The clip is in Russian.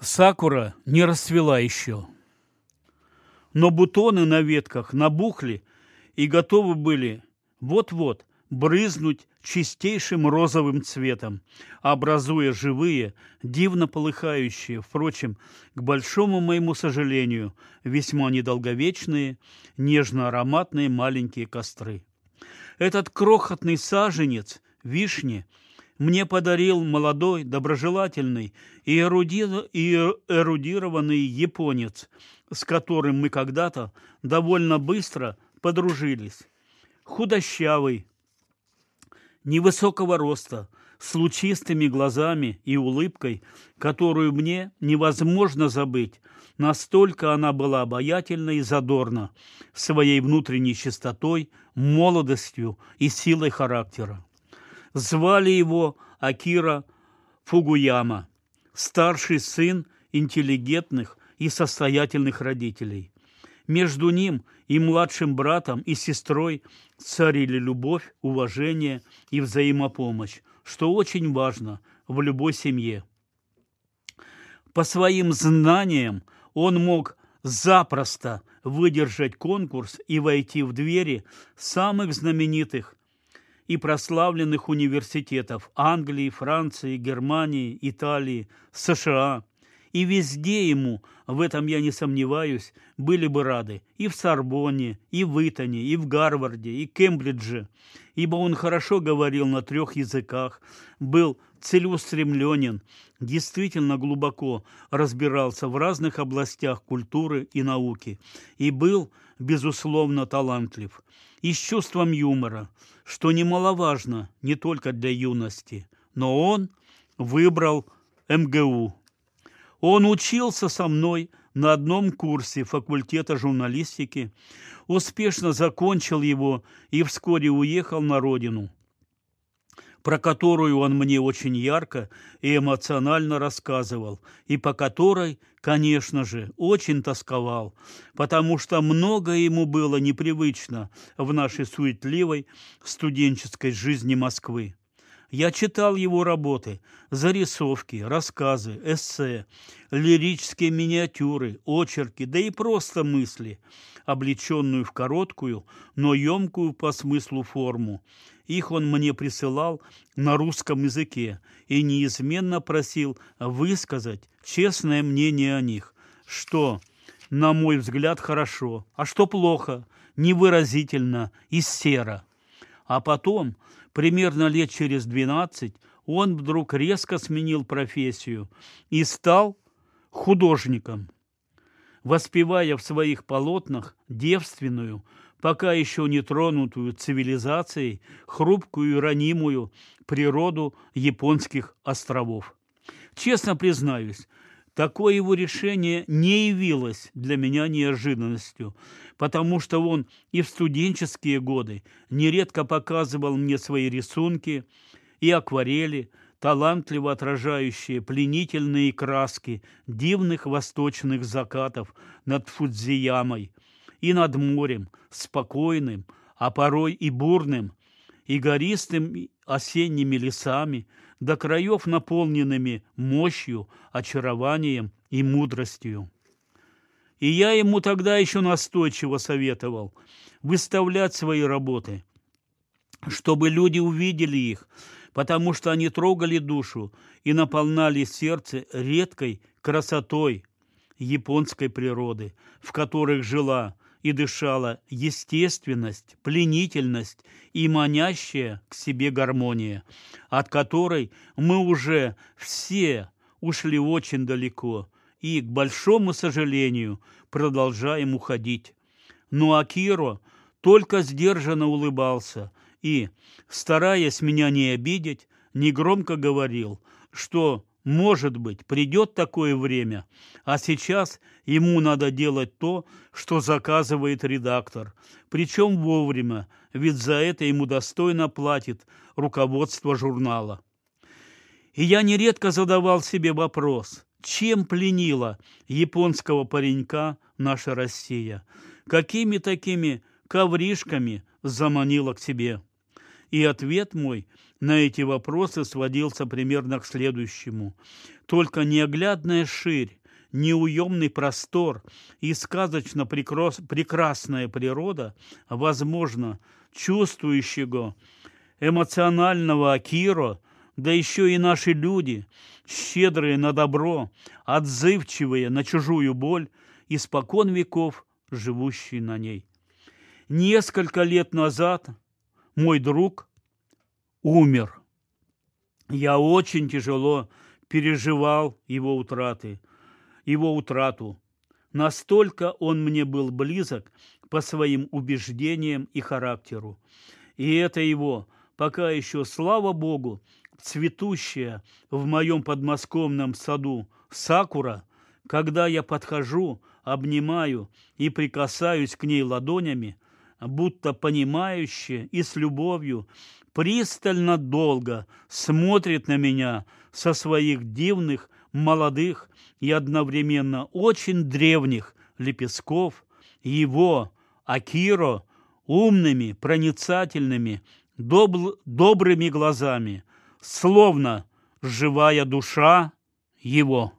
Сакура не расцвела еще, но бутоны на ветках набухли и готовы были вот-вот брызнуть чистейшим розовым цветом, образуя живые, дивно полыхающие, впрочем, к большому моему сожалению, весьма недолговечные, нежно-ароматные маленькие костры. Этот крохотный саженец вишни мне подарил молодой, доброжелательный и эрудированный японец, с которым мы когда-то довольно быстро подружились. Худощавый, невысокого роста, с лучистыми глазами и улыбкой, которую мне невозможно забыть, настолько она была обаятельна и задорна своей внутренней чистотой, молодостью и силой характера. Звали его Акира Фугуяма, старший сын интеллигентных и состоятельных родителей. Между ним и младшим братом и сестрой царили любовь, уважение и взаимопомощь, что очень важно в любой семье. По своим знаниям он мог запросто выдержать конкурс и войти в двери самых знаменитых и прославленных университетов Англии, Франции, Германии, Италии, США – и везде ему, в этом я не сомневаюсь, были бы рады. И в Сорбонне, и в Итоне, и в Гарварде, и Кембридже. Ибо он хорошо говорил на трех языках, был целеустремленен, действительно глубоко разбирался в разных областях культуры и науки и был, безусловно, талантлив. И с чувством юмора, что немаловажно не только для юности, но он выбрал МГУ. Он учился со мной на одном курсе факультета журналистики, успешно закончил его и вскоре уехал на родину, про которую он мне очень ярко и эмоционально рассказывал, и по которой, конечно же, очень тосковал, потому что многое ему было непривычно в нашей суетливой студенческой жизни Москвы. Я читал его работы, зарисовки, рассказы, эссе, лирические миниатюры, очерки, да и просто мысли, облеченную в короткую, но емкую по смыслу форму. Их он мне присылал на русском языке и неизменно просил высказать честное мнение о них, что, на мой взгляд, хорошо, а что плохо, невыразительно и серо. А потом примерно лет через 12 он вдруг резко сменил профессию и стал художником, воспевая в своих полотнах девственную, пока еще не тронутую цивилизацией, хрупкую и ранимую природу японских островов. Честно признаюсь, Такое его решение не явилось для меня неожиданностью, потому что он и в студенческие годы нередко показывал мне свои рисунки и акварели, талантливо отражающие пленительные краски дивных восточных закатов над Фудзиямой и над морем, спокойным, а порой и бурным, и гористым осенними лесами, до краев наполненными мощью, очарованием и мудростью. И я ему тогда еще настойчиво советовал выставлять свои работы, чтобы люди увидели их, потому что они трогали душу и наполняли сердце редкой красотой японской природы, в которых жила и дышала естественность, пленительность и манящая к себе гармония, от которой мы уже все ушли очень далеко и, к большому сожалению, продолжаем уходить. Но Акиро только сдержанно улыбался и, стараясь меня не обидеть, негромко говорил, что может быть, придет такое время, а сейчас ему надо делать то, что заказывает редактор, причем вовремя, ведь за это ему достойно платит руководство журнала. И я нередко задавал себе вопрос, чем пленила японского паренька наша Россия, какими такими ковришками заманила к себе. И ответ мой на эти вопросы сводился примерно к следующему. Только неоглядная ширь, неуемный простор и сказочно прекрасная природа, возможно, чувствующего, эмоционального Акиро, да еще и наши люди, щедрые на добро, отзывчивые на чужую боль, испокон веков живущие на ней. Несколько лет назад мой друг умер. Я очень тяжело переживал его утраты, его утрату. Настолько он мне был близок по своим убеждениям и характеру. И это его, пока еще, слава Богу, цветущая в моем подмосковном саду сакура, когда я подхожу, обнимаю и прикасаюсь к ней ладонями, будто понимающе и с любовью, пристально долго смотрит на меня со своих дивных, молодых и одновременно очень древних лепестков, его, Акиро, умными, проницательными, доб добрыми глазами, словно живая душа его.